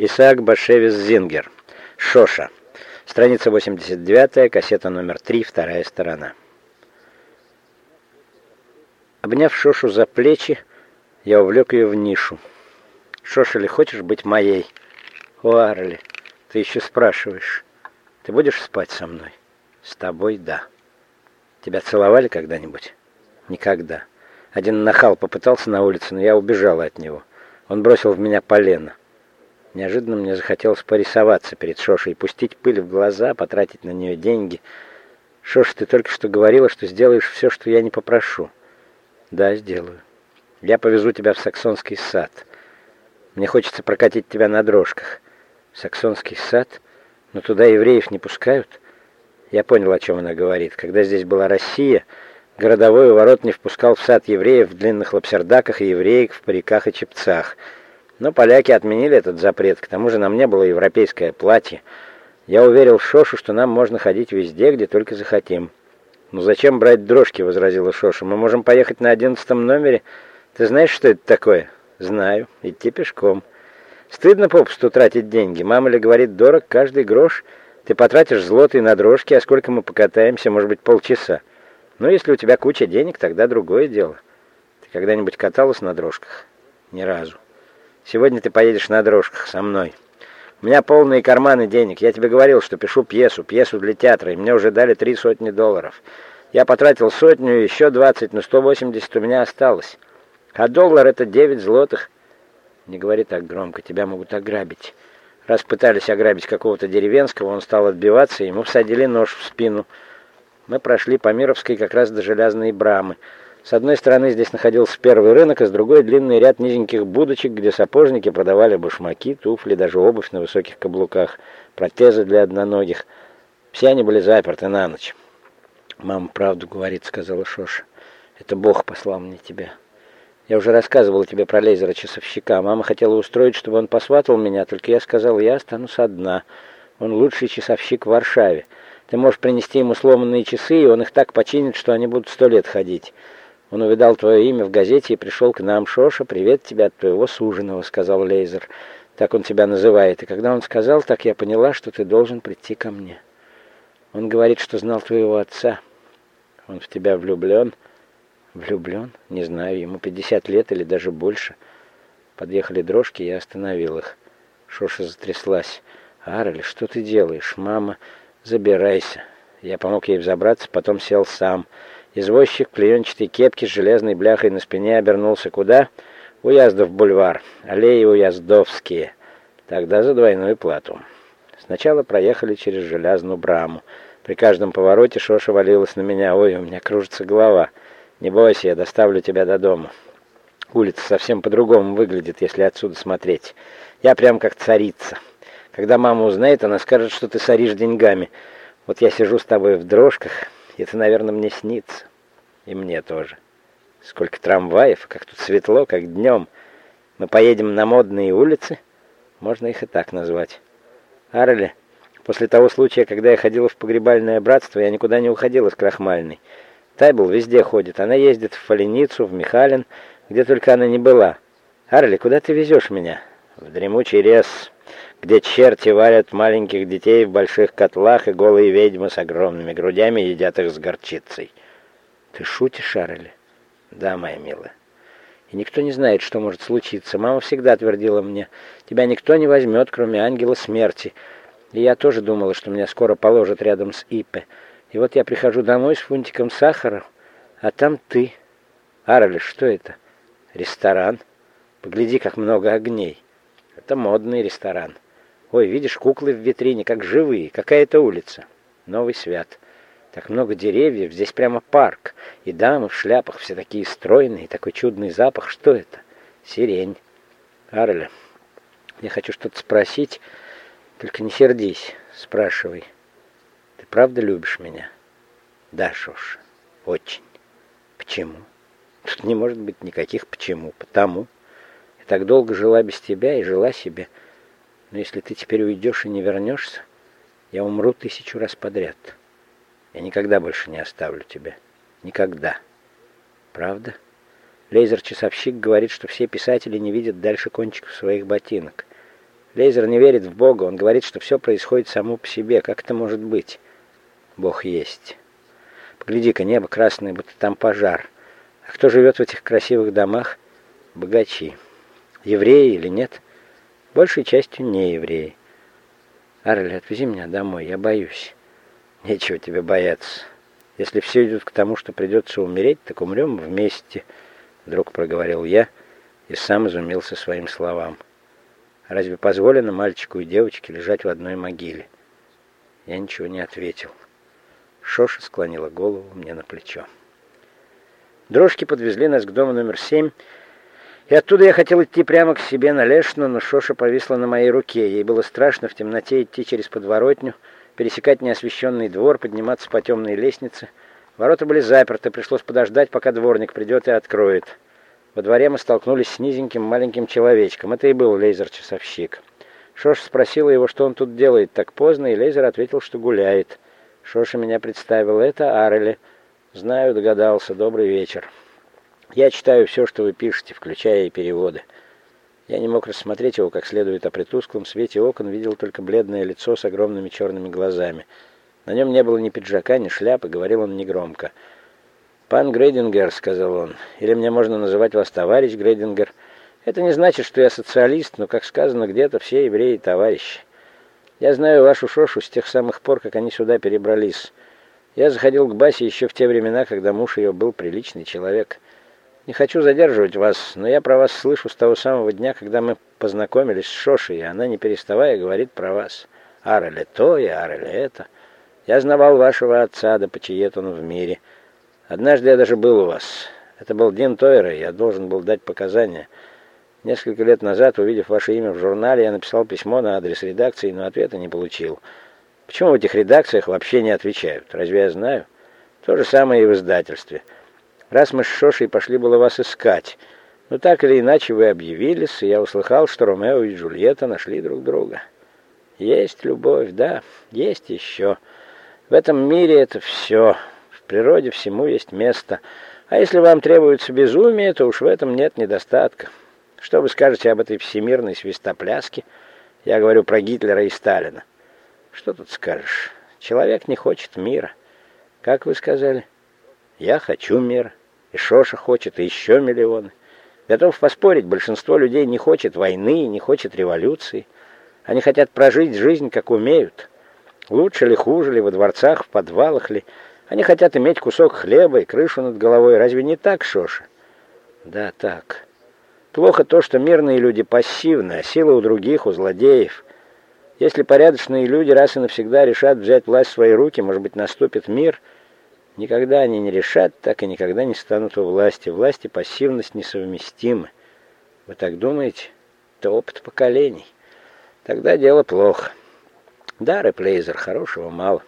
Исаак Башевис Зингер. Шоша. Страница 89, кассета номер 3, вторая сторона. Обняв Шошу за плечи, я увлек ее в нишу. «Шоша, ли хочешь быть моей?» «О, Арли, ты еще спрашиваешь. Ты будешь спать со мной?» «С тобой, да». «Тебя целовали когда-нибудь?» «Никогда». Один нахал попытался на улице, но я убежала от него. Он бросил в меня полено. Неожиданно мне захотелось порисоваться перед Шошей, пустить пыль в глаза, потратить на нее деньги. «Шоша, ты только что говорила, что сделаешь все, что я не попрошу». «Да, сделаю. Я повезу тебя в Саксонский сад. Мне хочется прокатить тебя на дрожках». «Саксонский сад? Но туда евреев не пускают?» Я понял, о чем она говорит. Когда здесь была Россия, городовой ворот не впускал в сад евреев в длинных лапсердаках и евреек в париках и чепцах. Но поляки отменили этот запрет, к тому же на мне было европейское платье. Я уверил Шошу, что нам можно ходить везде, где только захотим. «Ну зачем брать дрожки?» — возразила Шоша. «Мы можем поехать на одиннадцатом номере. Ты знаешь, что это такое?» «Знаю. Идти пешком. Стыдно попусту тратить деньги. Мама ли говорит, дорог каждый грош. Ты потратишь злотые на дрожки, а сколько мы покатаемся, может быть, полчаса. Но если у тебя куча денег, тогда другое дело. Ты когда-нибудь каталась на дрожках?» «Ни разу. Сегодня ты поедешь на дрожках со мной». У меня полные карманы денег. Я тебе говорил, что пишу пьесу, пьесу для театра, и мне уже дали три сотни долларов. Я потратил сотню, еще двадцать, но сто восемьдесят у меня осталось. А доллар — это девять злотых. Не говори так громко, тебя могут ограбить. Раз пытались ограбить какого-то деревенского, он стал отбиваться, ему всадили нож в спину. Мы прошли по Мировской как раз до железной брамы. С одной стороны здесь находился первый рынок, а с другой длинный ряд низеньких будочек, где сапожники продавали башмаки, туфли, даже обувь на высоких каблуках, протезы для одноногих. Все они были заперты на ночь. «Мама правду говорит», — сказала Шоша. «Это Бог послал мне тебя». Я уже рассказывал тебе про лейзера-часовщика. Мама хотела устроить, чтобы он посватал меня, только я сказал, я останусь одна. Он лучший часовщик в Варшаве. Ты можешь принести ему сломанные часы, и он их так починит, что они будут сто лет ходить. Он увидал твое имя в газете и пришел к нам. Шоша, привет тебе от твоего суженого, сказал Лейзер. Так он тебя называет. И когда он сказал так, я поняла, что ты должен прийти ко мне. Он говорит, что знал твоего отца. Он в тебя влюблен. Влюблен? Не знаю, ему 50 лет или даже больше. Подъехали дрожки, я остановил их. Шоша затряслась. «Арли, что ты делаешь? Мама, забирайся». Я помог ей взобраться, потом сел сам. Извозчик в клеенчатой кепке с железной бляхой на спине обернулся куда? Уяздов бульвар, аллеи Уяздовские. Тогда за двойную плату. Сначала проехали через железную браму. При каждом повороте Шоша валилась на меня. Ой, у меня кружится голова. Не бойся, я доставлю тебя до дома. Улица совсем по-другому выглядит, если отсюда смотреть. Я прям как царица. Когда мама узнает, она скажет, что ты соришь деньгами. Вот я сижу с тобой в дрожках, это, наверное, мне снится. И мне тоже. Сколько трамваев, как тут светло, как днем. Мы поедем на модные улицы. Можно их и так назвать. Арли, после того случая, когда я ходила в погребальное братство, я никуда не уходила с крахмальной. Тайбл везде ходит. Она ездит в Фалиницу, в Михалин, где только она не была. Арли, куда ты везешь меня? В дремучий лес где черти варят маленьких детей в больших котлах, и голые ведьмы с огромными грудями едят их с горчицей. Ты шутишь, Шарли? Да, моя милая. И никто не знает, что может случиться. Мама всегда твердила мне, тебя никто не возьмет, кроме ангела смерти. И я тоже думала, что меня скоро положат рядом с Ипе. И вот я прихожу домой с фунтиком сахара, а там ты. Арли, что это? Ресторан. Погляди, как много огней. Это модный ресторан. Ой, видишь, куклы в витрине, как живые. Какая это улица? Новый Свят. Так много деревьев, здесь прямо парк. И дамы в шляпах, все такие стройные, такой чудный запах. Что это? Сирень. Арля, я хочу что-то спросить, только не сердись, спрашивай. Ты правда любишь меня? Да, Шош, очень. Почему? Тут не может быть никаких почему. Потому. Я так долго жила без тебя и жила себе. Но если ты теперь уйдешь и не вернешься, я умру тысячу раз подряд. Я никогда больше не оставлю тебя. Никогда. Правда? Лейзер-часовщик говорит, что все писатели не видят дальше кончиков своих ботинок. Лейзер не верит в Бога, он говорит, что все происходит само по себе. Как это может быть? Бог есть. Погляди-ка, небо красное, будто там пожар. А кто живет в этих красивых домах? Богачи. Евреи или нет? Большей частью не евреи. Арли, отвези меня домой, я боюсь. Нечего тебе бояться. Если все идет к тому, что придется умереть, так умрем вместе, вдруг проговорил я и сам изумился своим словам. Разве позволено мальчику и девочке лежать в одной могиле? Я ничего не ответил. Шоша склонила голову мне на плечо. Дрожки подвезли нас к дому номер семь, и оттуда я хотел идти прямо к себе на Лешну, но Шоша повисла на моей руке. Ей было страшно в темноте идти через подворотню, пересекать неосвещенный двор, подниматься по темной лестнице. Ворота были заперты, пришлось подождать, пока дворник придет и откроет. Во дворе мы столкнулись с низеньким маленьким человечком. Это и был лейзер-часовщик. Шоша спросила его, что он тут делает так поздно, и лейзер ответил, что гуляет. Шоша меня представил. Это Арели. Знаю, догадался. Добрый вечер. Я читаю все, что вы пишете, включая и переводы. Я не мог рассмотреть его как следует, а при тусклом свете окон видел только бледное лицо с огромными черными глазами. На нем не было ни пиджака, ни шляпы, говорил он негромко. «Пан Грейдингер», — сказал он, — «или мне можно называть вас товарищ Грейдингер. Это не значит, что я социалист, но, как сказано где-то, все евреи товарищи. Я знаю вашу Шошу с тех самых пор, как они сюда перебрались. Я заходил к Басе еще в те времена, когда муж ее был приличный человек. Не хочу задерживать вас, но я про вас слышу с того самого дня, когда мы познакомились с Шошей, и она, не переставая, говорит про вас. Ареле то и Ареле это. Я знавал вашего отца, да почиет он в мире. Однажды я даже был у вас. Это был день Тойера, я должен был дать показания. Несколько лет назад, увидев ваше имя в журнале, я написал письмо на адрес редакции, но ответа не получил. Почему в этих редакциях вообще не отвечают? Разве я знаю? То же самое и в издательстве. Раз мы с Шошей пошли было вас искать, но так или иначе вы объявились, и я услыхал, что Ромео и Джульетта нашли друг друга. Есть любовь, да, есть еще. В этом мире это все. В природе всему есть место. А если вам требуется безумие, то уж в этом нет недостатка. Что вы скажете об этой всемирной свистопляске? Я говорю про Гитлера и Сталина. Что тут скажешь? Человек не хочет мира. Как вы сказали? Я хочу мира. И Шоша хочет, и еще миллионы. Готов поспорить, большинство людей не хочет войны, не хочет революции. Они хотят прожить жизнь, как умеют. Лучше ли, хуже ли, во дворцах, в подвалах ли. Они хотят иметь кусок хлеба и крышу над головой. Разве не так, Шоша? Да, так. Плохо то, что мирные люди пассивны, а сила у других, у злодеев. Если порядочные люди раз и навсегда решат взять власть в свои руки, может быть, наступит мир. Никогда они не решат, так и никогда не станут у власти. Власть и пассивность несовместимы. Вы так думаете? Это опыт поколений. Тогда дело плохо. Да, Реплейзер, хорошего мало.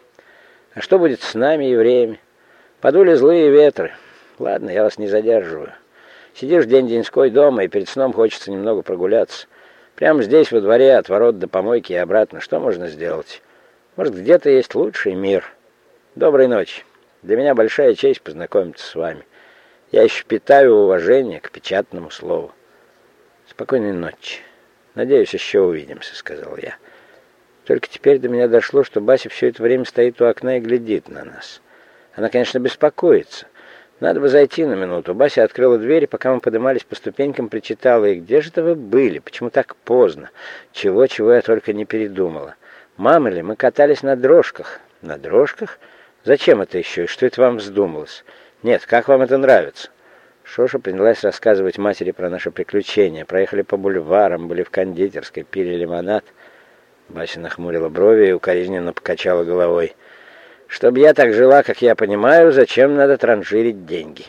А что будет с нами, евреями? Подули злые ветры. Ладно, я вас не задерживаю. Сидишь день-деньской дома, и перед сном хочется немного прогуляться. Прямо здесь, во дворе, от ворот до помойки и обратно. Что можно сделать? Может, где-то есть лучший мир. Доброй ночи. Для меня большая честь познакомиться с вами. Я еще питаю уважение к печатному слову. Спокойной ночи. Надеюсь, еще увидимся, сказал я. Только теперь до меня дошло, что Бася все это время стоит у окна и глядит на нас. Она, конечно, беспокоится. Надо бы зайти на минуту. Бася открыла дверь, и пока мы поднимались по ступенькам, причитала, и где же это вы были? Почему так поздно? Чего-чего я только не передумала. Мама ли, мы катались на дрожках. На дрожках? Зачем это еще? И что это вам вздумалось? Нет, как вам это нравится? Шоша принялась рассказывать матери про наши приключения. Проехали по бульварам, были в кондитерской, пили лимонад. Бася нахмурила брови и укоризненно покачала головой. Чтобы я так жила, как я понимаю, зачем надо транжирить деньги?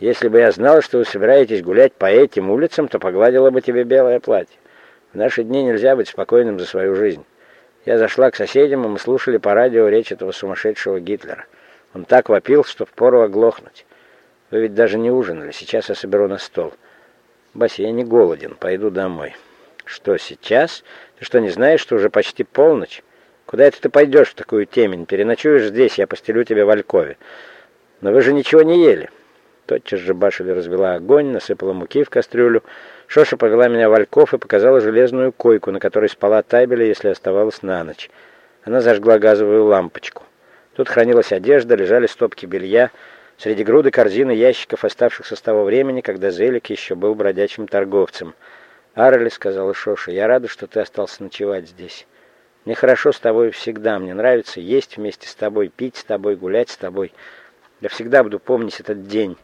Если бы я знала, что вы собираетесь гулять по этим улицам, то погладила бы тебе белое платье. В наши дни нельзя быть спокойным за свою жизнь. Я зашла к соседям, и мы слушали по радио речь этого сумасшедшего Гитлера. Он так вопил, что впору оглохнуть. Вы ведь даже не ужинали. Сейчас я соберу на стол. Бася, я не голоден. Пойду домой. Что, сейчас? Ты что, не знаешь, что уже почти полночь? Куда это ты пойдешь в такую темень? Переночуешь здесь, я постелю тебе в Алькове. Но вы же ничего не ели. Тотчас же Башеля развела огонь, насыпала муки в кастрюлю, Шоша повела меня в Альков и показала железную койку, на которой спала табеля, если оставалась на ночь. Она зажгла газовую лампочку. Тут хранилась одежда, лежали стопки белья, среди груды корзины ящиков, оставшихся с того времени, когда Зелик еще был бродячим торговцем. «Арли», — сказала Шоша, — «я рада, что ты остался ночевать здесь. Мне хорошо с тобой всегда, мне нравится есть вместе с тобой, пить с тобой, гулять с тобой. Я всегда буду помнить этот день,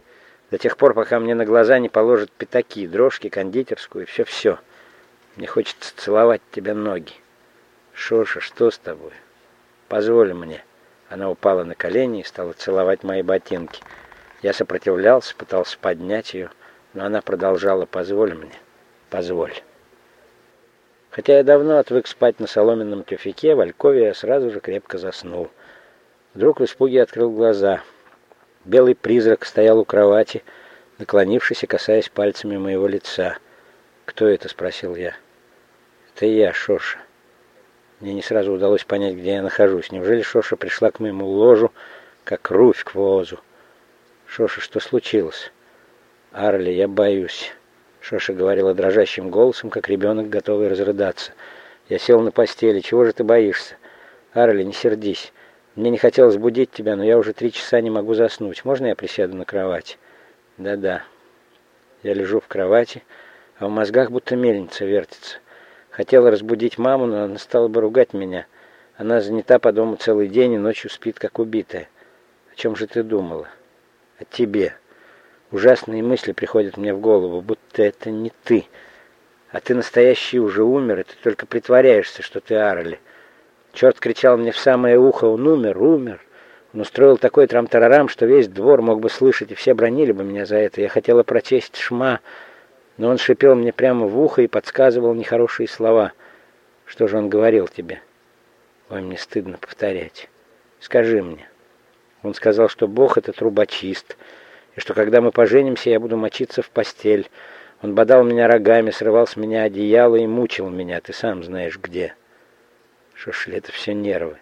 до тех пор, пока мне на глаза не положат пятаки, дрожки, кондитерскую и все-все. Мне хочется целовать тебе ноги». «Шоша, что с тобой? Позволь мне». Она упала на колени и стала целовать мои ботинки. Я сопротивлялся, пытался поднять ее, но она продолжала «позволь мне, позволь». Хотя я давно отвык спать на соломенном тюфяке, в Алькове я сразу же крепко заснул. Вдруг в испуге открыл глаза. Белый призрак стоял у кровати, наклонившись и касаясь пальцами моего лица. «Кто это?» — спросил я. «Это я, Шоша». Мне не сразу удалось понять, где я нахожусь. Неужели Шоша пришла к моему ложу, как руфь к возу? Шоша, что случилось? Арли, я боюсь. Шоша говорила дрожащим голосом, как ребенок, готовый разрыдаться. Я сел на постели. Чего же ты боишься? Арли, не сердись. Мне не хотелось будить тебя, но я уже три часа не могу заснуть. Можно я присяду на кровать? Да-да. Я лежу в кровати, а в мозгах будто мельница вертится. Хотела разбудить маму, но она стала бы ругать меня. Она занята по дому целый день и ночью спит, как убитая. О чем же ты думала? О тебе. Ужасные мысли приходят мне в голову, будто это не ты. А ты настоящий уже умер, и ты только притворяешься, что ты Арли. Черт кричал мне в самое ухо, он умер, умер. Он устроил такой трам-тарарам, что весь двор мог бы слышать, и все бронили бы меня за это. Я хотела прочесть шма, но он шипел мне прямо в ухо и подсказывал нехорошие слова. Что же он говорил тебе? Ой, мне стыдно повторять. Скажи мне. Он сказал, что Бог — это трубочист, и что когда мы поженимся, я буду мочиться в постель. Он бодал меня рогами, срывал с меня одеяло и мучил меня, ты сам знаешь где. Ж, это все нервы.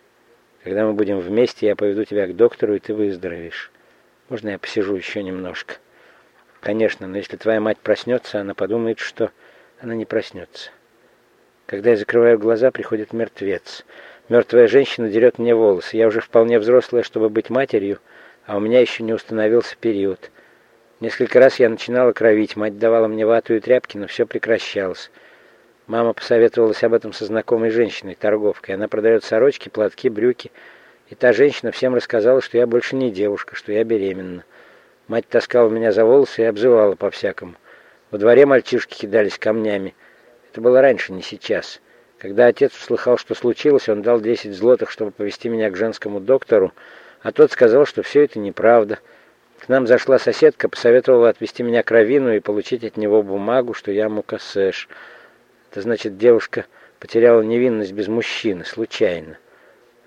Когда мы будем вместе, я поведу тебя к доктору, и ты выздоровеешь. Можно я посижу еще немножко?» Конечно, но если твоя мать проснется, она подумает, что она не проснется. Когда я закрываю глаза, приходит мертвец. Мертвая женщина дерет мне волосы. Я уже вполне взрослая, чтобы быть матерью, а у меня еще не установился период. Несколько раз я начинала кровить. Мать давала мне вату и тряпки, но все прекращалось. Мама посоветовалась об этом со знакомой женщиной, торговкой. Она продает сорочки, платки, брюки. И та женщина всем рассказала, что я больше не девушка, что я беременна. Мать таскала меня за волосы и обзывала по-всякому. Во дворе мальчишки кидались камнями. Это было раньше, не сейчас. Когда отец услыхал, что случилось, он дал 10 злотых, чтобы повести меня к женскому доктору, а тот сказал, что все это неправда. К нам зашла соседка, посоветовала отвезти меня к Равину и получить от него бумагу, что я мукасеш. Это значит, девушка потеряла невинность без мужчины, случайно.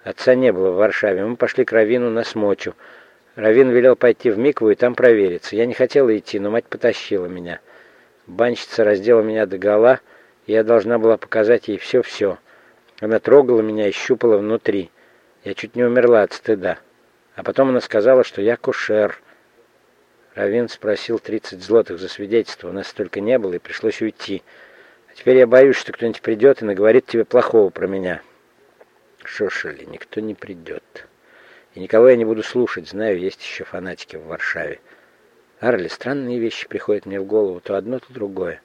Отца не было в Варшаве. Мы пошли к Равину на смочу. Равин велел пойти в Микву и там провериться. Я не хотела идти, но мать потащила меня. Банщица раздела меня до гола, и я должна была показать ей все-все. Она трогала меня и щупала внутри. Я чуть не умерла от стыда. А потом она сказала, что я кушер. Равин спросил 30 злотых за свидетельство. У нас столько не было, и пришлось уйти. Теперь я боюсь, что кто-нибудь придет и наговорит тебе плохого про меня. Шошели, никто не придет. И никого я не буду слушать, знаю, есть еще фанатики в Варшаве. Арли, странные вещи приходят мне в голову, то одно, то другое.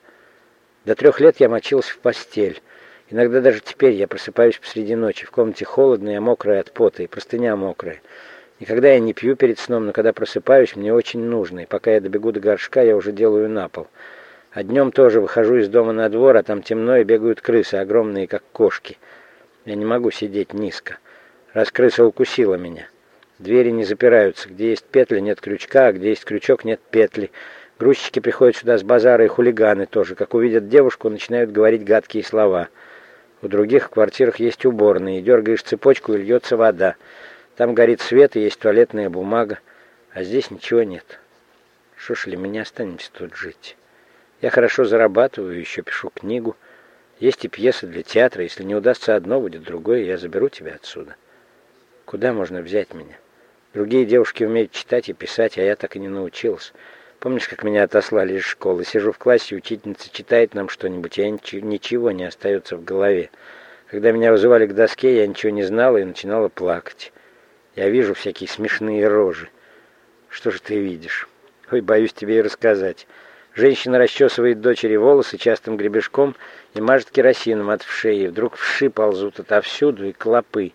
До трех лет я мочился в постель. Иногда даже теперь я просыпаюсь посреди ночи. В комнате холодно, я мокрая от пота, и простыня мокрая. Никогда я не пью перед сном, но когда просыпаюсь, мне очень нужно. И пока я добегу до горшка, я уже делаю на пол. А днем тоже выхожу из дома на двор, а там темно, и бегают крысы, огромные, как кошки. Я не могу сидеть низко. Раз крыса укусила меня. Двери не запираются. Где есть петли, нет крючка, а где есть крючок, нет петли. Грузчики приходят сюда с базара, и хулиганы тоже. Как увидят девушку, начинают говорить гадкие слова. У других в квартирах есть уборные. Дергаешь цепочку, и льется вода. Там горит свет, и есть туалетная бумага. А здесь ничего нет. Что ж ли, мы не останемся тут жить. Я хорошо зарабатываю, еще пишу книгу. Есть и пьесы для театра. Если не удастся одно, будет другое, я заберу тебя отсюда. Куда можно взять меня? Другие девушки умеют читать и писать, а я так и не научился. Помнишь, как меня отослали из школы? Сижу в классе, учительница читает нам что-нибудь, и ничего не остается в голове. Когда меня вызывали к доске, я ничего не знала и начинала плакать. Я вижу всякие смешные рожи. Что же ты видишь? Ой, боюсь тебе и рассказать. Женщина расчесывает дочери волосы частым гребешком и мажет керосином от вшей. И вдруг вши ползут отовсюду и клопы.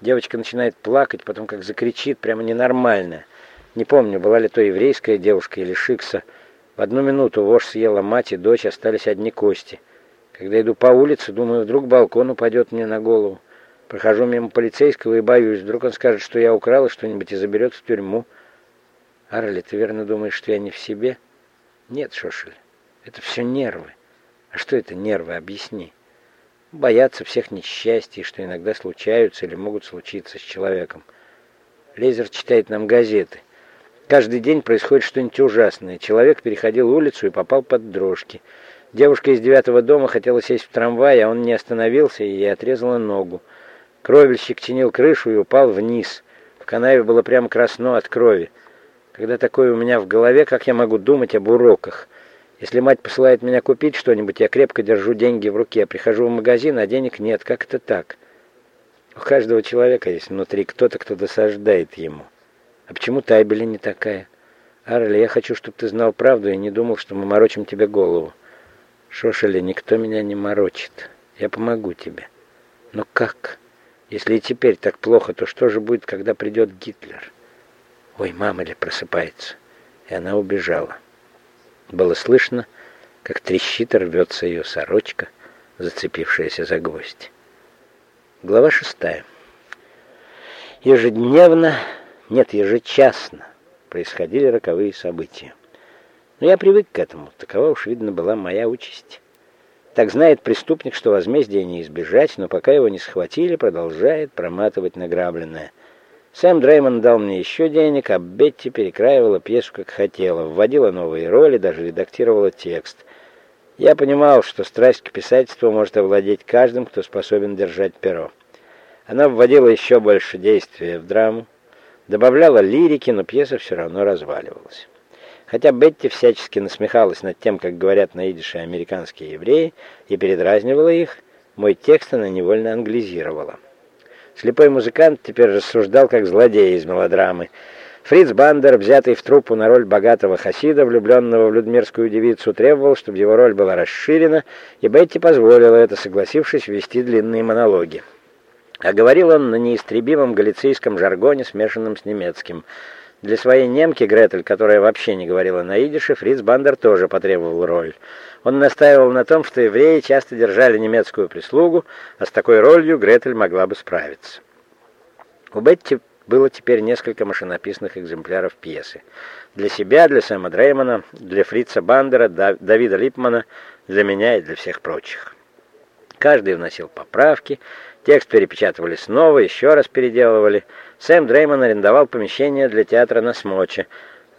Девочка начинает плакать, потом как закричит, прямо ненормально. Не помню, была ли то еврейская девушка или шикса. В одну минуту вошь съела мать и дочь, остались одни кости. Когда иду по улице, думаю, вдруг балкон упадет мне на голову. Прохожу мимо полицейского и боюсь. Вдруг он скажет, что я украла что-нибудь и заберет в тюрьму. Арли, ты верно думаешь, что я не в себе? Нет, Шошель, это все нервы. А что это нервы, объясни. Боятся всех несчастий, что иногда случаются или могут случиться с человеком. Лезер читает нам газеты. Каждый день происходит что-нибудь ужасное. Человек переходил улицу и попал под дрожки. Девушка из девятого дома хотела сесть в трамвай, а он не остановился и ей отрезала ногу. Кровельщик чинил крышу и упал вниз. В канаве было прямо красно от крови. Когда такое у меня в голове, как я могу думать об уроках? Если мать посылает меня купить что-нибудь, я крепко держу деньги в руке. Прихожу в магазин, а денег нет. Как это так? У каждого человека есть внутри кто-то, кто досаждает ему. А почему Тайбели не такая? Арли, я хочу, чтобы ты знал правду и не думал, что мы морочим тебе голову. Шошели, никто меня не морочит. Я помогу тебе. Но как? Если и теперь так плохо, то что же будет, когда придет Гитлер? Ой, мама ли просыпается? И она убежала. Было слышно, как трещит и рвется ее сорочка, зацепившаяся за гвоздь. Глава шестая. Ежедневно, нет, ежечасно происходили роковые события. Но я привык к этому, такова уж, видно, была моя участь. Так знает преступник, что возмездия не избежать, но пока его не схватили, продолжает проматывать награбленное. Сэм Дреймон дал мне еще денег, а Бетти перекраивала пьесу как хотела, вводила новые роли, даже редактировала текст. Я понимал, что страсть к писательству может овладеть каждым, кто способен держать перо. Она вводила еще больше действия в драму, добавляла лирики, но пьеса все равно разваливалась. Хотя Бетти всячески насмехалась над тем, как говорят на американские евреи, и передразнивала их, мой текст она невольно англизировала. Слепой музыкант теперь рассуждал как злодей из мелодрамы. Фриц Бандер, взятый в труппу на роль богатого хасида, влюбленного в людмерскую девицу, требовал, чтобы его роль была расширена, и Бетти позволила это, согласившись вести длинные монологи. А говорил он на неистребимом галицийском жаргоне, смешанном с немецким – для своей немки Гретель, которая вообще не говорила на идише, Фриц Бандер тоже потребовал роль. Он настаивал на том, что евреи часто держали немецкую прислугу, а с такой ролью Гретель могла бы справиться. У Бетти было теперь несколько машинописных экземпляров пьесы. Для себя, для Сэма Дреймона, для Фрица Бандера, Давида Липмана, для меня и для всех прочих. Каждый вносил поправки, текст перепечатывали снова, еще раз переделывали – Сэм Дреймон арендовал помещение для театра на Смоче.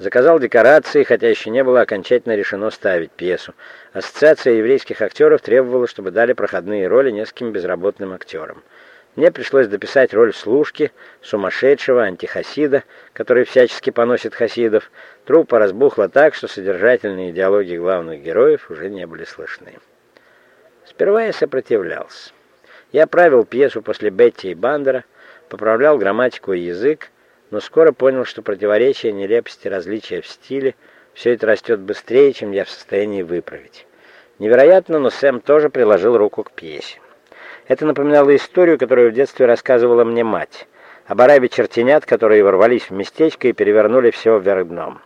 Заказал декорации, хотя еще не было окончательно решено ставить пьесу. Ассоциация еврейских актеров требовала, чтобы дали проходные роли нескольким безработным актерам. Мне пришлось дописать роль служки, сумасшедшего антихасида, который всячески поносит хасидов. Труппа разбухла так, что содержательные диалоги главных героев уже не были слышны. Сперва я сопротивлялся. Я правил пьесу после Бетти и Бандера, поправлял грамматику и язык, но скоро понял, что противоречия, нелепости, различия в стиле – все это растет быстрее, чем я в состоянии выправить. Невероятно, но Сэм тоже приложил руку к пьесе. Это напоминало историю, которую в детстве рассказывала мне мать. Об арабе чертенят, которые ворвались в местечко и перевернули все вверх дном.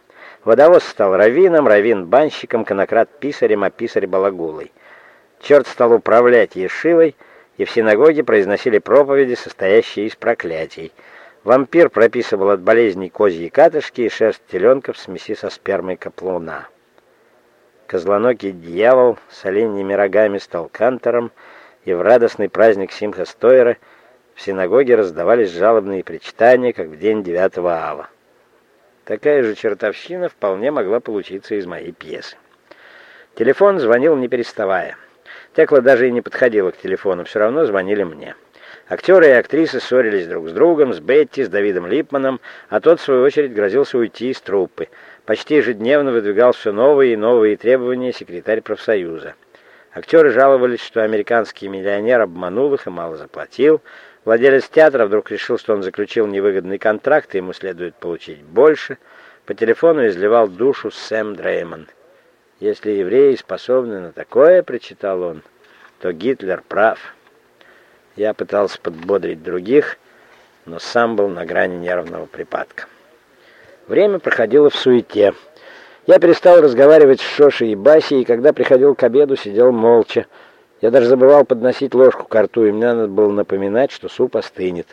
Водовоз стал раввином, раввин – банщиком, конократ – писарем, а писарь – балагулой. Черт стал управлять ешивой – и в синагоге произносили проповеди, состоящие из проклятий. Вампир прописывал от болезней козьи катышки и шерсть теленка в смеси со спермой каплуна. Козлоногий дьявол с оленьими рогами стал кантором, и в радостный праздник Симха Стойера в синагоге раздавались жалобные причитания, как в день 9 ава. Такая же чертовщина вполне могла получиться из моей пьесы. Телефон звонил не переставая. Текла даже и не подходила к телефону, все равно звонили мне. Актеры и актрисы ссорились друг с другом, с Бетти, с Давидом Липманом, а тот, в свою очередь, грозился уйти из труппы. Почти ежедневно выдвигал все новые и новые требования секретарь профсоюза. Актеры жаловались, что американский миллионер обманул их и мало заплатил. Владелец театра вдруг решил, что он заключил невыгодный контракт, и ему следует получить больше. По телефону изливал душу Сэм Дреймон. «Если евреи способны на такое, — прочитал он, — то Гитлер прав». Я пытался подбодрить других, но сам был на грани нервного припадка. Время проходило в суете. Я перестал разговаривать с Шошей и Басей, и когда приходил к обеду, сидел молча. Я даже забывал подносить ложку к рту, и мне надо было напоминать, что суп остынет.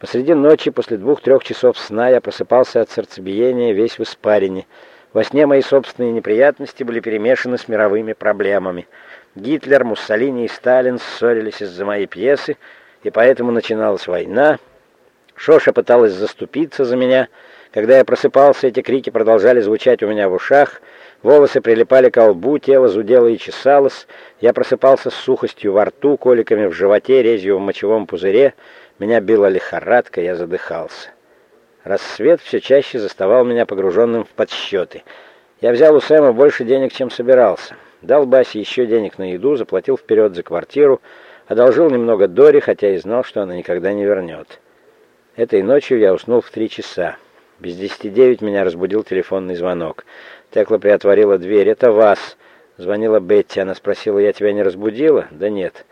Посреди ночи, после двух-трех часов сна, я просыпался от сердцебиения, весь в испарине. Во сне мои собственные неприятности были перемешаны с мировыми проблемами. Гитлер, Муссолини и Сталин ссорились из-за моей пьесы, и поэтому начиналась война. Шоша пыталась заступиться за меня — когда я просыпался, эти крики продолжали звучать у меня в ушах, волосы прилипали к лбу, тело зудело и чесалось, я просыпался с сухостью во рту, коликами в животе, резью в мочевом пузыре, меня била лихорадка, я задыхался. Рассвет все чаще заставал меня погруженным в подсчеты. Я взял у Сэма больше денег, чем собирался. Дал Басе еще денег на еду, заплатил вперед за квартиру, одолжил немного Дори, хотя и знал, что она никогда не вернет. Этой ночью я уснул в три часа. Без десяти девять меня разбудил телефонный звонок. Текла приотворила дверь. «Это вас!» Звонила Бетти. Она спросила, «Я тебя не разбудила?» «Да нет.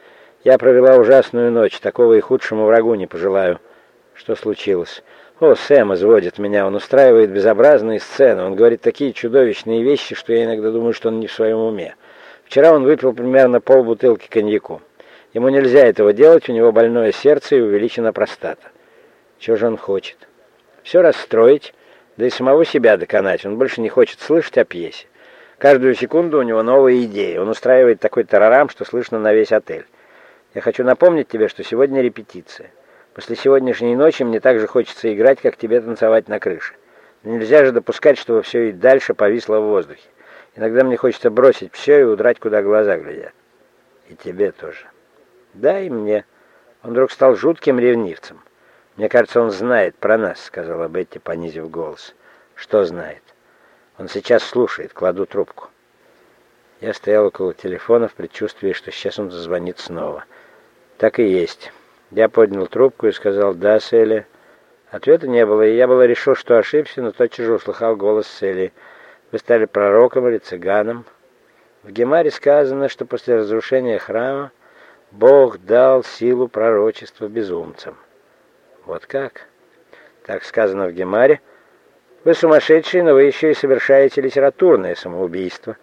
Я провела ужасную ночь. Такого и худшему врагу не пожелаю». «Что случилось?» «О, Сэм изводит меня. Он устраивает безобразные сцены. Он говорит такие чудовищные вещи, что я иногда думаю, что он не в своем уме. Вчера он выпил примерно полбутылки коньяку. Ему нельзя этого делать, у него больное сердце и увеличена простата. Чего же он хочет?» все расстроить, да и самого себя доконать. Он больше не хочет слышать о пьесе. Каждую секунду у него новые идеи. Он устраивает такой тарарам, что слышно на весь отель. Я хочу напомнить тебе, что сегодня репетиция. После сегодняшней ночи мне так же хочется играть, как тебе танцевать на крыше. нельзя же допускать, чтобы все и дальше повисло в воздухе. Иногда мне хочется бросить все и удрать, куда глаза глядят. И тебе тоже. Да, и мне. Он вдруг стал жутким ревнивцем. «Мне кажется, он знает про нас», — сказала Бетти, понизив голос. «Что знает?» «Он сейчас слушает, кладу трубку». Я стоял около телефона в предчувствии, что сейчас он зазвонит снова. Так и есть. Я поднял трубку и сказал «Да, Селли». Ответа не было, и я было решил, что ошибся, но тотчас же услыхал голос Селли. «Вы стали пророком или цыганом?» В Гемаре сказано, что после разрушения храма Бог дал силу пророчества безумцам. Вот как? Так сказано в Гемаре. Вы сумасшедшие, но вы еще и совершаете литературное самоубийство.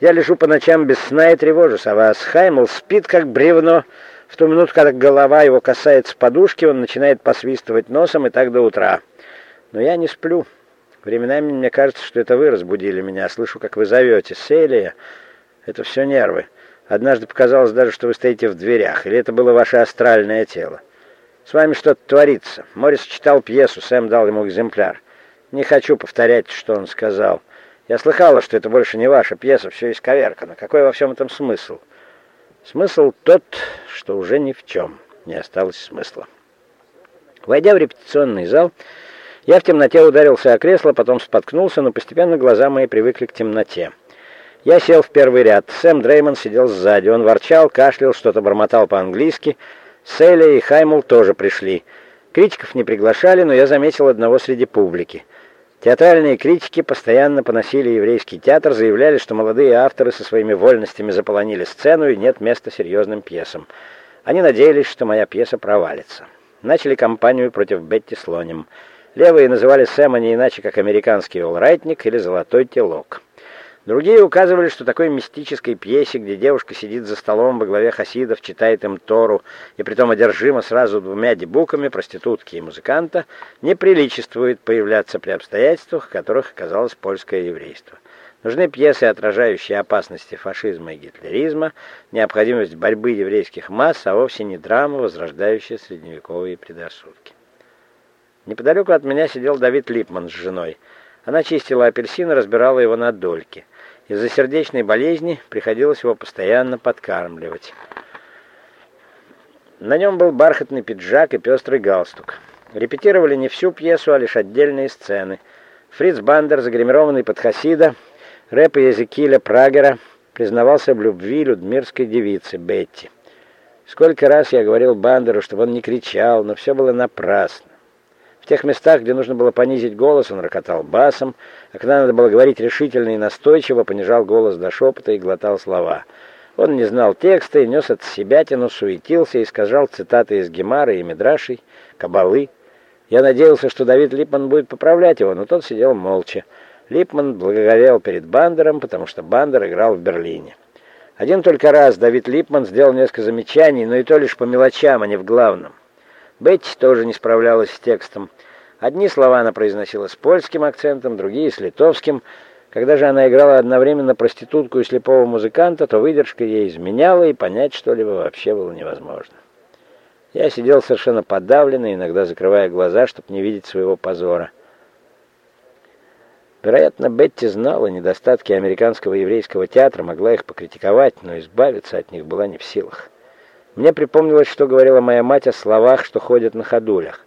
Я лежу по ночам без сна и тревожусь, а вас Хаймл спит как бревно. В ту минуту, когда голова его касается подушки, он начинает посвистывать носом и так до утра. Но я не сплю. Временами мне кажется, что это вы разбудили меня. Слышу, как вы зовете. Селия. Это все нервы. Однажды показалось даже, что вы стоите в дверях. Или это было ваше астральное тело. С вами что-то творится. Морис читал пьесу, Сэм дал ему экземпляр. Не хочу повторять, что он сказал. Я слыхала, что это больше не ваша пьеса, все исковеркано. Какой во всем этом смысл? Смысл тот, что уже ни в чем не осталось смысла. Войдя в репетиционный зал, я в темноте ударился о кресло, потом споткнулся, но постепенно глаза мои привыкли к темноте. Я сел в первый ряд. Сэм Дреймон сидел сзади. Он ворчал, кашлял, что-то бормотал по-английски — Селия и Хаймул тоже пришли. Критиков не приглашали, но я заметил одного среди публики. Театральные критики постоянно поносили еврейский театр, заявляли, что молодые авторы со своими вольностями заполонили сцену и нет места серьезным пьесам. Они надеялись, что моя пьеса провалится. Начали кампанию против Бетти Слонем. Левые называли Сэма не иначе, как американский олрайтник или золотой телок. Другие указывали, что такой мистической пьесе, где девушка сидит за столом во главе хасидов, читает им Тору, и притом одержима сразу двумя дебуками, проститутки и музыканта, не приличествует появляться при обстоятельствах, в которых оказалось польское еврейство. Нужны пьесы, отражающие опасности фашизма и гитлеризма, необходимость борьбы еврейских масс, а вовсе не драма, возрождающая средневековые предрассудки. Неподалеку от меня сидел Давид Липман с женой. Она чистила апельсин и разбирала его на дольки. Из-за сердечной болезни приходилось его постоянно подкармливать. На нем был бархатный пиджак и пестрый галстук. Репетировали не всю пьесу, а лишь отдельные сцены. Фриц Бандер, загримированный под Хасида, рэп Езекиля Прагера, признавался в любви людмирской девицы Бетти. Сколько раз я говорил Бандеру, чтобы он не кричал, но все было напрасно. Тех местах, где нужно было понизить голос, он рокотал басом, а когда надо было говорить решительно и настойчиво, понижал голос до шепота и глотал слова. Он не знал текста и нес от себя тяну, суетился и сказал цитаты из Гемара и Мидрашей, Кабалы. Я надеялся, что Давид Липман будет поправлять его, но тот сидел молча. Липман благоговел перед Бандером, потому что Бандер играл в Берлине. Один только раз Давид Липман сделал несколько замечаний, но и то лишь по мелочам, а не в главном. Бетти тоже не справлялась с текстом. Одни слова она произносила с польским акцентом, другие — с литовским. Когда же она играла одновременно проститутку и слепого музыканта, то выдержка ей изменяла, и понять что-либо вообще было невозможно. Я сидел совершенно подавленный, иногда закрывая глаза, чтобы не видеть своего позора. Вероятно, Бетти знала недостатки американского еврейского театра, могла их покритиковать, но избавиться от них была не в силах. Мне припомнилось, что говорила моя мать о словах, что ходят на ходулях.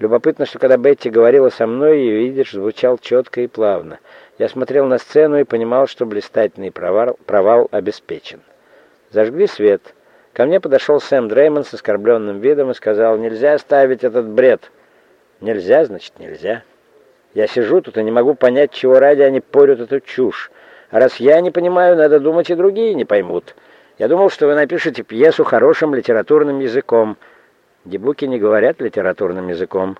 Любопытно, что когда Бетти говорила со мной, ее видишь звучал четко и плавно. Я смотрел на сцену и понимал, что блистательный провал, провал обеспечен. Зажгли свет. Ко мне подошел Сэм Дреймон с оскорбленным видом и сказал, «Нельзя ставить этот бред». «Нельзя, значит, нельзя». Я сижу тут и не могу понять, чего ради они порют эту чушь. А раз я не понимаю, надо думать, и другие не поймут. Я думал, что вы напишете пьесу хорошим литературным языком. Дебуки не говорят литературным языком.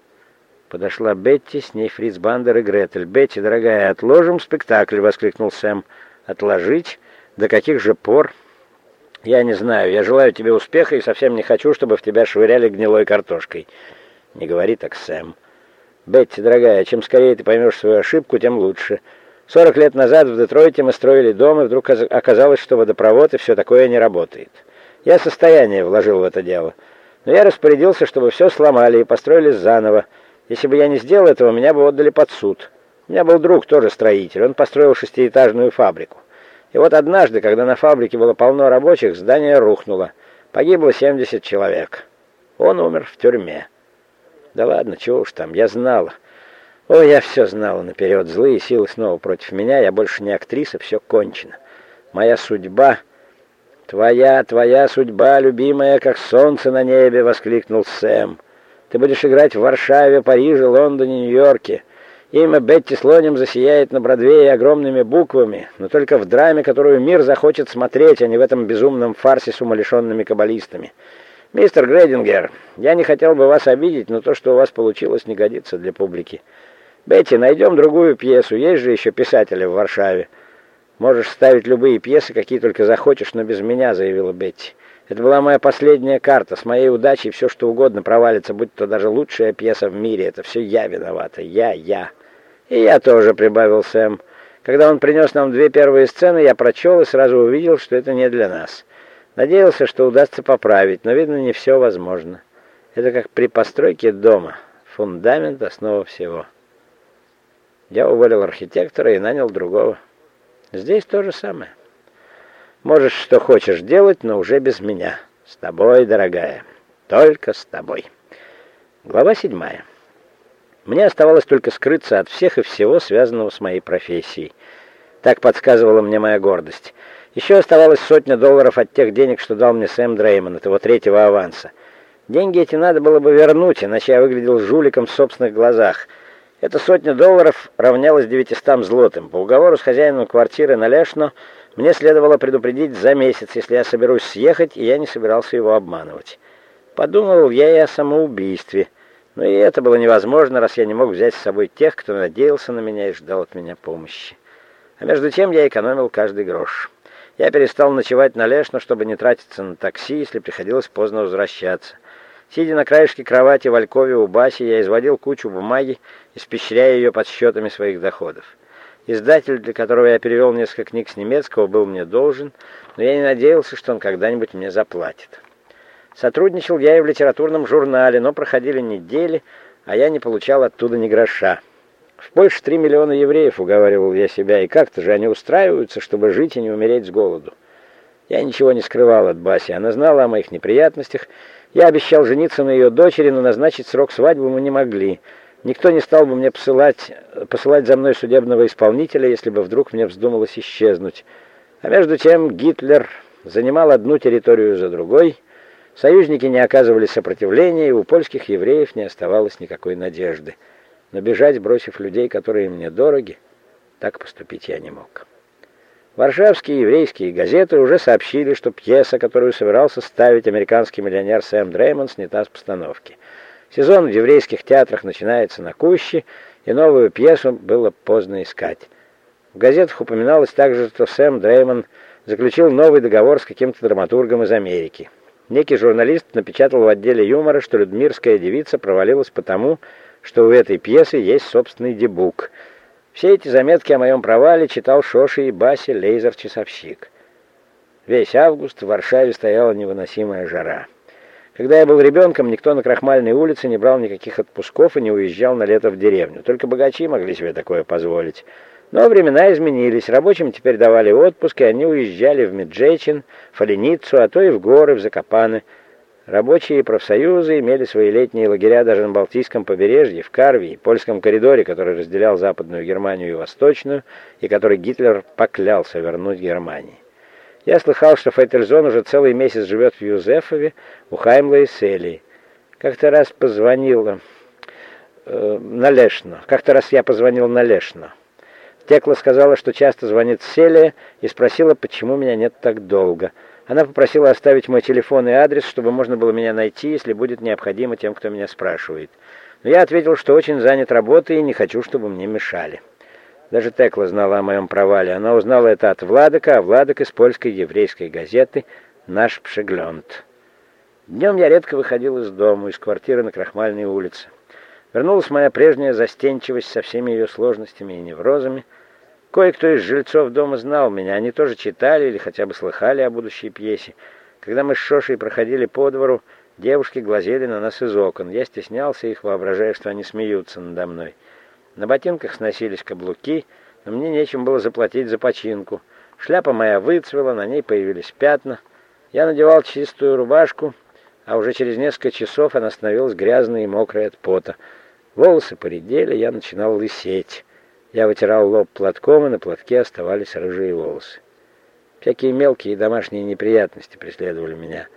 Подошла Бетти, с ней Фриц Бандер и Гретель. «Бетти, дорогая, отложим спектакль!» — воскликнул Сэм. «Отложить? До каких же пор?» «Я не знаю. Я желаю тебе успеха и совсем не хочу, чтобы в тебя швыряли гнилой картошкой». «Не говори так, Сэм». Бетти, дорогая, чем скорее ты поймешь свою ошибку, тем лучше. Сорок лет назад в Детройте мы строили дом, и вдруг оказалось, что водопровод и все такое не работает. Я состояние вложил в это дело. Но я распорядился, чтобы все сломали и построили заново. Если бы я не сделал этого, меня бы отдали под суд. У меня был друг, тоже строитель. Он построил шестиэтажную фабрику. И вот однажды, когда на фабрике было полно рабочих, здание рухнуло. Погибло 70 человек. Он умер в тюрьме. Да ладно, чего уж там, я знала. Ой, я все знала наперед. Злые силы снова против меня. Я больше не актриса, все кончено. Моя судьба... «Твоя, твоя судьба, любимая, как солнце на небе!» — воскликнул Сэм. «Ты будешь играть в Варшаве, Париже, Лондоне, Нью-Йорке. Имя Бетти Слонем засияет на Бродвее огромными буквами, но только в драме, которую мир захочет смотреть, а не в этом безумном фарсе с умалишенными каббалистами. «Мистер Грейдингер, я не хотел бы вас обидеть, но то, что у вас получилось, не годится для публики. Бетти, найдем другую пьесу, есть же еще писатели в Варшаве». «Можешь ставить любые пьесы, какие только захочешь, но без меня», — заявила Бетти. «Это была моя последняя карта. С моей удачей все, что угодно провалится, будь то даже лучшая пьеса в мире. Это все я виновата. Я, я». «И я тоже», — прибавил Сэм. «Когда он принес нам две первые сцены, я прочел и сразу увидел, что это не для нас». Надеялся, что удастся поправить, но, видно, не все возможно. Это как при постройке дома. Фундамент — основа всего. Я уволил архитектора и нанял другого. Здесь то же самое. Можешь что хочешь делать, но уже без меня. С тобой, дорогая. Только с тобой. Глава седьмая. Мне оставалось только скрыться от всех и всего, связанного с моей профессией. Так подсказывала мне моя гордость. Еще оставалось сотня долларов от тех денег, что дал мне Сэм Дреймон, его третьего аванса. Деньги эти надо было бы вернуть, иначе я выглядел жуликом в собственных глазах. Эта сотня долларов равнялась 900 злотым. По уговору с хозяином квартиры на Лешно мне следовало предупредить за месяц, если я соберусь съехать, и я не собирался его обманывать. Подумал я и о самоубийстве. Но и это было невозможно, раз я не мог взять с собой тех, кто надеялся на меня и ждал от меня помощи. А между тем я экономил каждый грош. Я перестал ночевать на Лешно, чтобы не тратиться на такси, если приходилось поздно возвращаться. Сидя на краешке кровати в Алькове у Баси, я изводил кучу бумаги, испещряя ее подсчетами своих доходов. Издатель, для которого я перевел несколько книг с немецкого, был мне должен, но я не надеялся, что он когда-нибудь мне заплатит. Сотрудничал я и в литературном журнале, но проходили недели, а я не получал оттуда ни гроша. В Польше три миллиона евреев, уговаривал я себя, и как-то же они устраиваются, чтобы жить и не умереть с голоду. Я ничего не скрывал от Баси, она знала о моих неприятностях. Я обещал жениться на ее дочери, но назначить срок свадьбы мы не могли. Никто не стал бы мне посылать, посылать за мной судебного исполнителя, если бы вдруг мне вздумалось исчезнуть. А между тем Гитлер занимал одну территорию за другой, союзники не оказывали сопротивления, и у польских евреев не оставалось никакой надежды. Но бежать, бросив людей, которые мне дороги, так поступить я не мог. Варшавские еврейские газеты уже сообщили, что пьеса, которую собирался ставить американский миллионер Сэм Дреймон, снята с постановки. Сезон в еврейских театрах начинается на куще, и новую пьесу было поздно искать. В газетах упоминалось также, что Сэм Дреймон заключил новый договор с каким-то драматургом из Америки. Некий журналист напечатал в отделе юмора, что Людмирская девица провалилась потому, что у этой пьесы есть собственный дебук — все эти заметки о моем провале читал Шоши и Баси Лейзер-часовщик. Весь август в Варшаве стояла невыносимая жара. Когда я был ребенком, никто на Крахмальной улице не брал никаких отпусков и не уезжал на лето в деревню. Только богачи могли себе такое позволить. Но времена изменились. Рабочим теперь давали отпуск, и они уезжали в Меджечин, Фаленицу, а то и в горы, в Закопаны – Рабочие профсоюзы имели свои летние лагеря даже на Балтийском побережье, в Карвии, польском коридоре, который разделял Западную Германию и Восточную, и который Гитлер поклялся вернуть Германии. Я слыхал, что Фейтельзон уже целый месяц живет в Юзефове, у Хаймла и Селии. Как-то раз позвонил э, на Лешно. Как-то раз я позвонил на Лешно. Текла сказала, что часто звонит Селия, и спросила, почему меня нет так долго. Она попросила оставить мой телефон и адрес, чтобы можно было меня найти, если будет необходимо тем, кто меня спрашивает. Но я ответил, что очень занят работой и не хочу, чтобы мне мешали. Даже Текла знала о моем провале. Она узнала это от Владыка, а Владык из польской еврейской газеты «Наш Пшеглёнт». Днем я редко выходил из дома, из квартиры на Крахмальной улице. Вернулась моя прежняя застенчивость со всеми ее сложностями и неврозами — Кое-кто из жильцов дома знал меня, они тоже читали или хотя бы слыхали о будущей пьесе. Когда мы с Шошей проходили по двору, девушки глазели на нас из окон. Я стеснялся их, воображая, что они смеются надо мной. На ботинках сносились каблуки, но мне нечем было заплатить за починку. Шляпа моя выцвела, на ней появились пятна. Я надевал чистую рубашку, а уже через несколько часов она становилась грязной и мокрой от пота. Волосы поредели, я начинал лысеть. Я вытирал лоб платком, и на платке оставались рыжие волосы. Всякие мелкие домашние неприятности преследовали меня.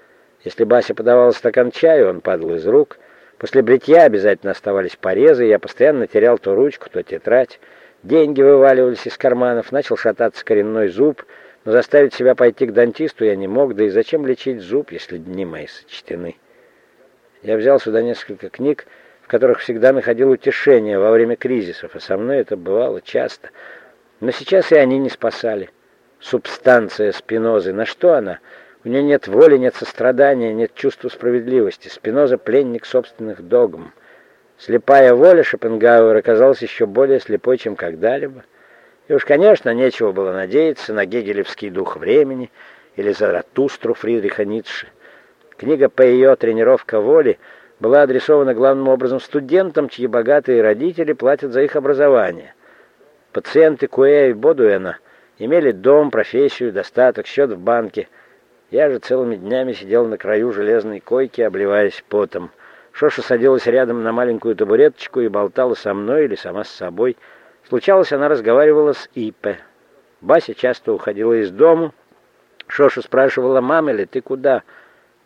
Если Бася подавал стакан чая, он падал из рук. После бритья обязательно оставались порезы, я постоянно терял то ручку, то тетрадь. Деньги вываливались из карманов, начал шататься коренной зуб, но заставить себя пойти к дантисту я не мог, да и зачем лечить зуб, если дни мои сочтены. Я взял сюда несколько книг, в которых всегда находил утешение во время кризисов, а со мной это бывало часто. Но сейчас и они не спасали. Субстанция Спинозы, на что она? У нее нет воли, нет сострадания, нет чувства справедливости. Спиноза — пленник собственных догм. Слепая воля Шопенгауэра оказалась еще более слепой, чем когда-либо. И уж, конечно, нечего было надеяться на гегелевский дух времени или Заратустру Фридриха Ницше. Книга по ее «Тренировка воли» была адресована главным образом студентам, чьи богатые родители платят за их образование. Пациенты Куэ и Бодуэна имели дом, профессию, достаток, счет в банке. Я же целыми днями сидел на краю железной койки, обливаясь потом. Шоша садилась рядом на маленькую табуреточку и болтала со мной или сама с собой. Случалось, она разговаривала с Ипе. Бася часто уходила из дому. Шоша спрашивала, «Мама ли, ты куда?»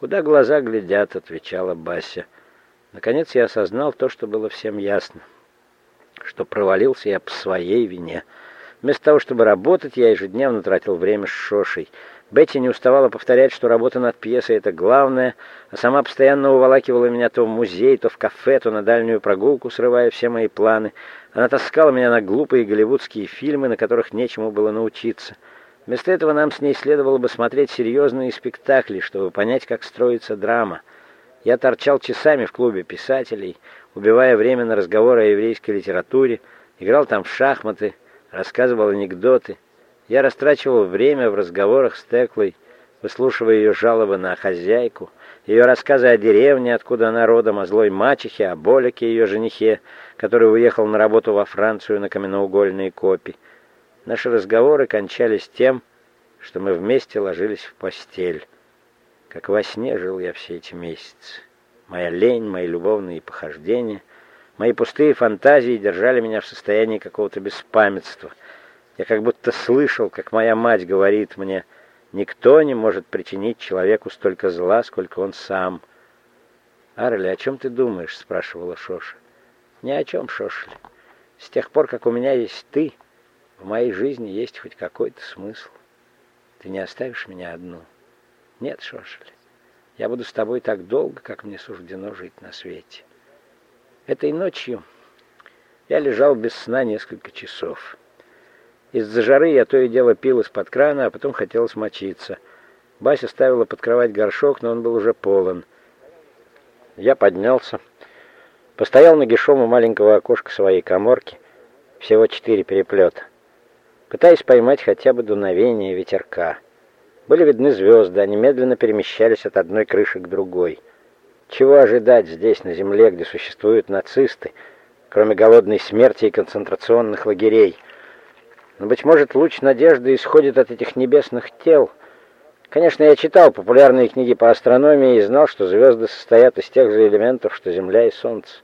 «Куда глаза глядят?» — отвечала Бася. Наконец я осознал то, что было всем ясно, что провалился я по своей вине. Вместо того, чтобы работать, я ежедневно тратил время с Шошей. Бетти не уставала повторять, что работа над пьесой — это главное, а сама постоянно уволакивала меня то в музей, то в кафе, то на дальнюю прогулку, срывая все мои планы. Она таскала меня на глупые голливудские фильмы, на которых нечему было научиться. Вместо этого нам с ней следовало бы смотреть серьезные спектакли, чтобы понять, как строится драма. Я торчал часами в клубе писателей, убивая время на разговоры о еврейской литературе, играл там в шахматы, рассказывал анекдоты. Я растрачивал время в разговорах с Теклой, выслушивая ее жалобы на хозяйку, ее рассказы о деревне, откуда она родом, о злой мачехе, о Болике, ее женихе, который уехал на работу во Францию на каменноугольные копи. Наши разговоры кончались тем, что мы вместе ложились в постель. Как во сне жил я все эти месяцы. Моя лень, мои любовные похождения, Мои пустые фантазии держали меня в состоянии какого-то беспамятства. Я как будто слышал, как моя мать говорит мне, «Никто не может причинить человеку столько зла, сколько он сам». «Арли, о чем ты думаешь?» — спрашивала Шоша. «Ни о чем, Шошли. С тех пор, как у меня есть ты, в моей жизни есть хоть какой-то смысл. Ты не оставишь меня одну?» «Нет, Шошли. Я буду с тобой так долго, как мне суждено жить на свете». Этой ночью я лежал без сна несколько часов. Из-за жары я то и дело пил из-под крана, а потом хотел смочиться. Бася ставила под кровать горшок, но он был уже полон. Я поднялся, постоял на у маленького окошка своей коморки, всего четыре переплета, пытаясь поймать хотя бы дуновение ветерка. Были видны звезды, они медленно перемещались от одной крыши к другой. Чего ожидать здесь, на земле, где существуют нацисты, кроме голодной смерти и концентрационных лагерей? Но, быть может, луч надежды исходит от этих небесных тел — Конечно, я читал популярные книги по астрономии и знал, что звезды состоят из тех же элементов, что Земля и Солнце.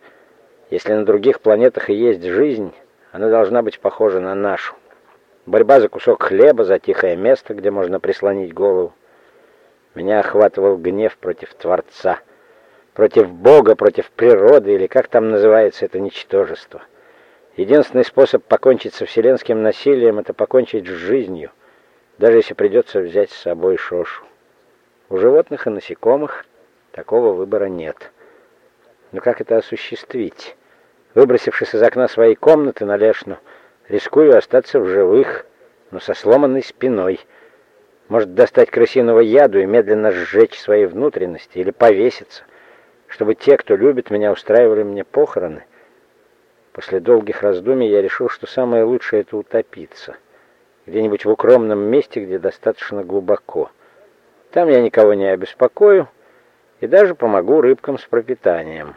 Если на других планетах и есть жизнь, она должна быть похожа на нашу. Борьба за кусок хлеба, за тихое место, где можно прислонить голову. Меня охватывал гнев против Творца, против Бога, против природы, или как там называется это ничтожество. Единственный способ покончить со вселенским насилием — это покончить с жизнью — даже если придется взять с собой шошу. У животных и насекомых такого выбора нет. Но как это осуществить? Выбросившись из окна своей комнаты на Лешну, рискую остаться в живых, но со сломанной спиной. Может достать крысиного яду и медленно сжечь свои внутренности или повеситься, чтобы те, кто любит меня, устраивали мне похороны. После долгих раздумий я решил, что самое лучшее — это утопиться — где-нибудь в укромном месте, где достаточно глубоко. Там я никого не обеспокою и даже помогу рыбкам с пропитанием.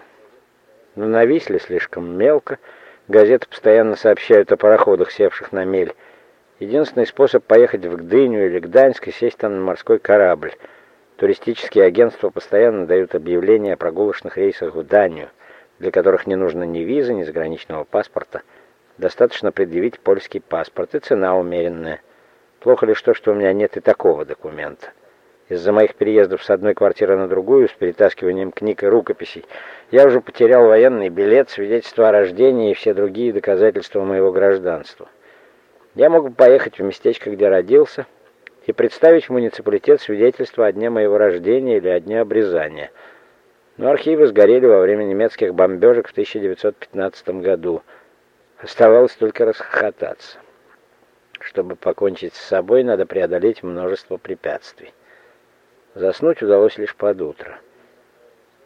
Но на Висле слишком мелко, газеты постоянно сообщают о пароходах, севших на мель. Единственный способ поехать в Гдыню или Гданьск и сесть там на морской корабль. Туристические агентства постоянно дают объявления о прогулочных рейсах в Данию, для которых не нужно ни визы, ни заграничного паспорта – Достаточно предъявить польский паспорт, и цена умеренная. Плохо лишь то, что у меня нет и такого документа. Из-за моих переездов с одной квартиры на другую, с перетаскиванием книг и рукописей, я уже потерял военный билет, свидетельство о рождении и все другие доказательства моего гражданства. Я мог бы поехать в местечко, где родился, и представить в муниципалитет свидетельство о дне моего рождения или о дне обрезания. Но архивы сгорели во время немецких бомбежек в 1915 году — Оставалось только расхохотаться. Чтобы покончить с собой, надо преодолеть множество препятствий. Заснуть удалось лишь под утро.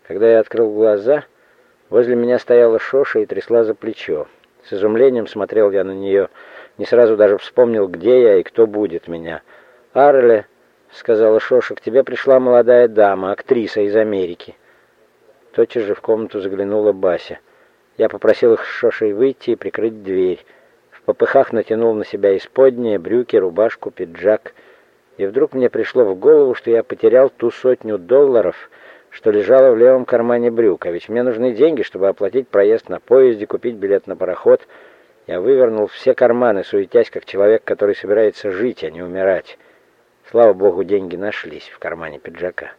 Когда я открыл глаза, возле меня стояла Шоша и трясла за плечо. С изумлением смотрел я на нее, не сразу даже вспомнил, где я и кто будет меня. «Арле», — сказала Шоша, — «к тебе пришла молодая дама, актриса из Америки». Тотчас же в комнату заглянула Бася — я попросил их с Шошей выйти и прикрыть дверь. В попыхах натянул на себя исподние, брюки, рубашку, пиджак. И вдруг мне пришло в голову, что я потерял ту сотню долларов, что лежала в левом кармане брюк. А ведь мне нужны деньги, чтобы оплатить проезд на поезде, купить билет на пароход. Я вывернул все карманы, суетясь, как человек, который собирается жить, а не умирать. Слава богу, деньги нашлись в кармане пиджака.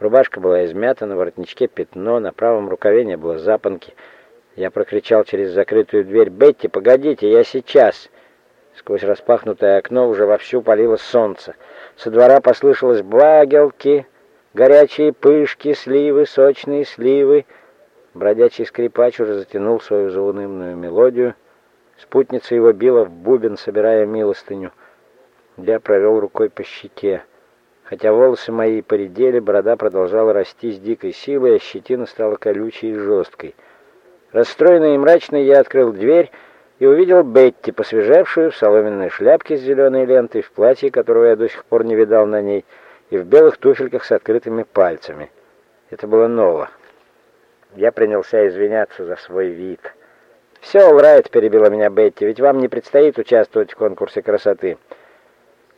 Рубашка была измята, на воротничке пятно, на правом рукаве не было запонки — я прокричал через закрытую дверь. «Бетти, погодите, я сейчас!» Сквозь распахнутое окно уже вовсю палило солнце. Со двора послышалось багелки, горячие пышки, сливы, сочные сливы. Бродячий скрипач уже затянул свою заунывную мелодию. Спутница его била в бубен, собирая милостыню. Я провел рукой по щеке. Хотя волосы мои поредели, борода продолжала расти с дикой силой, а щетина стала колючей и жесткой. Расстроенный и мрачный я открыл дверь и увидел Бетти, посвежевшую в соломенной шляпке с зеленой лентой, в платье, которого я до сих пор не видал на ней, и в белых туфельках с открытыми пальцами. Это было ново. Я принялся извиняться за свой вид. «Все, Урайт», — перебила меня Бетти, — «ведь вам не предстоит участвовать в конкурсе красоты».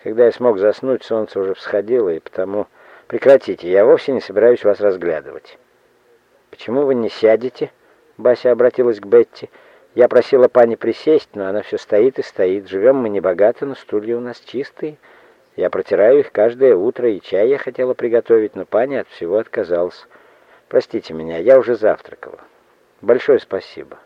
Когда я смог заснуть, солнце уже всходило, и потому... Прекратите, я вовсе не собираюсь вас разглядывать. «Почему вы не сядете?» Бася обратилась к Бетти. «Я просила пани присесть, но она все стоит и стоит. Живем мы небогато, но стулья у нас чистые. Я протираю их каждое утро, и чай я хотела приготовить, но пани от всего отказалась. Простите меня, я уже завтракала. Большое спасибо.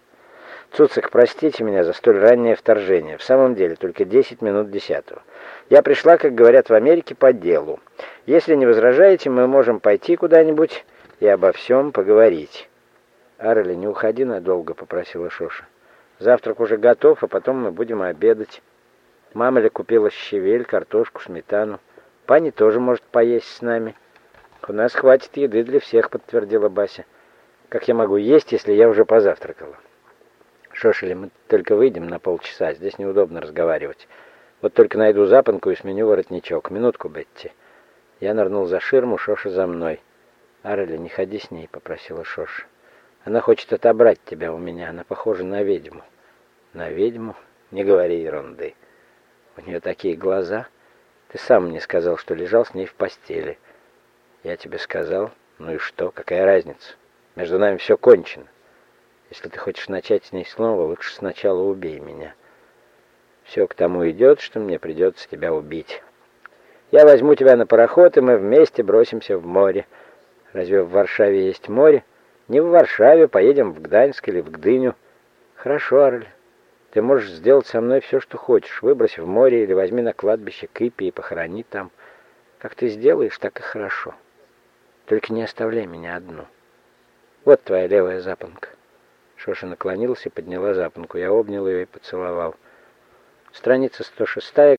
Цуцик, простите меня за столь раннее вторжение. В самом деле, только 10 минут десятого. Я пришла, как говорят в Америке, по делу. Если не возражаете, мы можем пойти куда-нибудь и обо всем поговорить. «Арли, не уходи надолго», — попросила Шоша. «Завтрак уже готов, а потом мы будем обедать. Мама ли купила щавель, картошку, сметану. Пани тоже может поесть с нами». «У нас хватит еды для всех», — подтвердила Бася. «Как я могу есть, если я уже позавтракала?» «Шошели, мы только выйдем на полчаса, здесь неудобно разговаривать. Вот только найду запонку и сменю воротничок. Минутку, Бетти». Я нырнул за ширму, Шоша за мной. «Арли, не ходи с ней», — попросила Шоша. Она хочет отобрать тебя у меня. Она похожа на ведьму. На ведьму? Не говори ерунды. У нее такие глаза. Ты сам мне сказал, что лежал с ней в постели. Я тебе сказал. Ну и что? Какая разница? Между нами все кончено. Если ты хочешь начать с ней снова, лучше сначала убей меня. Все к тому идет, что мне придется тебя убить. Я возьму тебя на пароход, и мы вместе бросимся в море. Разве в Варшаве есть море? Не в Варшаве, поедем в Гданьск или в Гдыню. Хорошо, Арль. Ты можешь сделать со мной все, что хочешь. Выбрось в море или возьми на кладбище Кыпи и похорони там. Как ты сделаешь, так и хорошо. Только не оставляй меня одну. Вот твоя левая запонка. Шоша наклонился и подняла запонку. Я обнял ее и поцеловал. Страница 106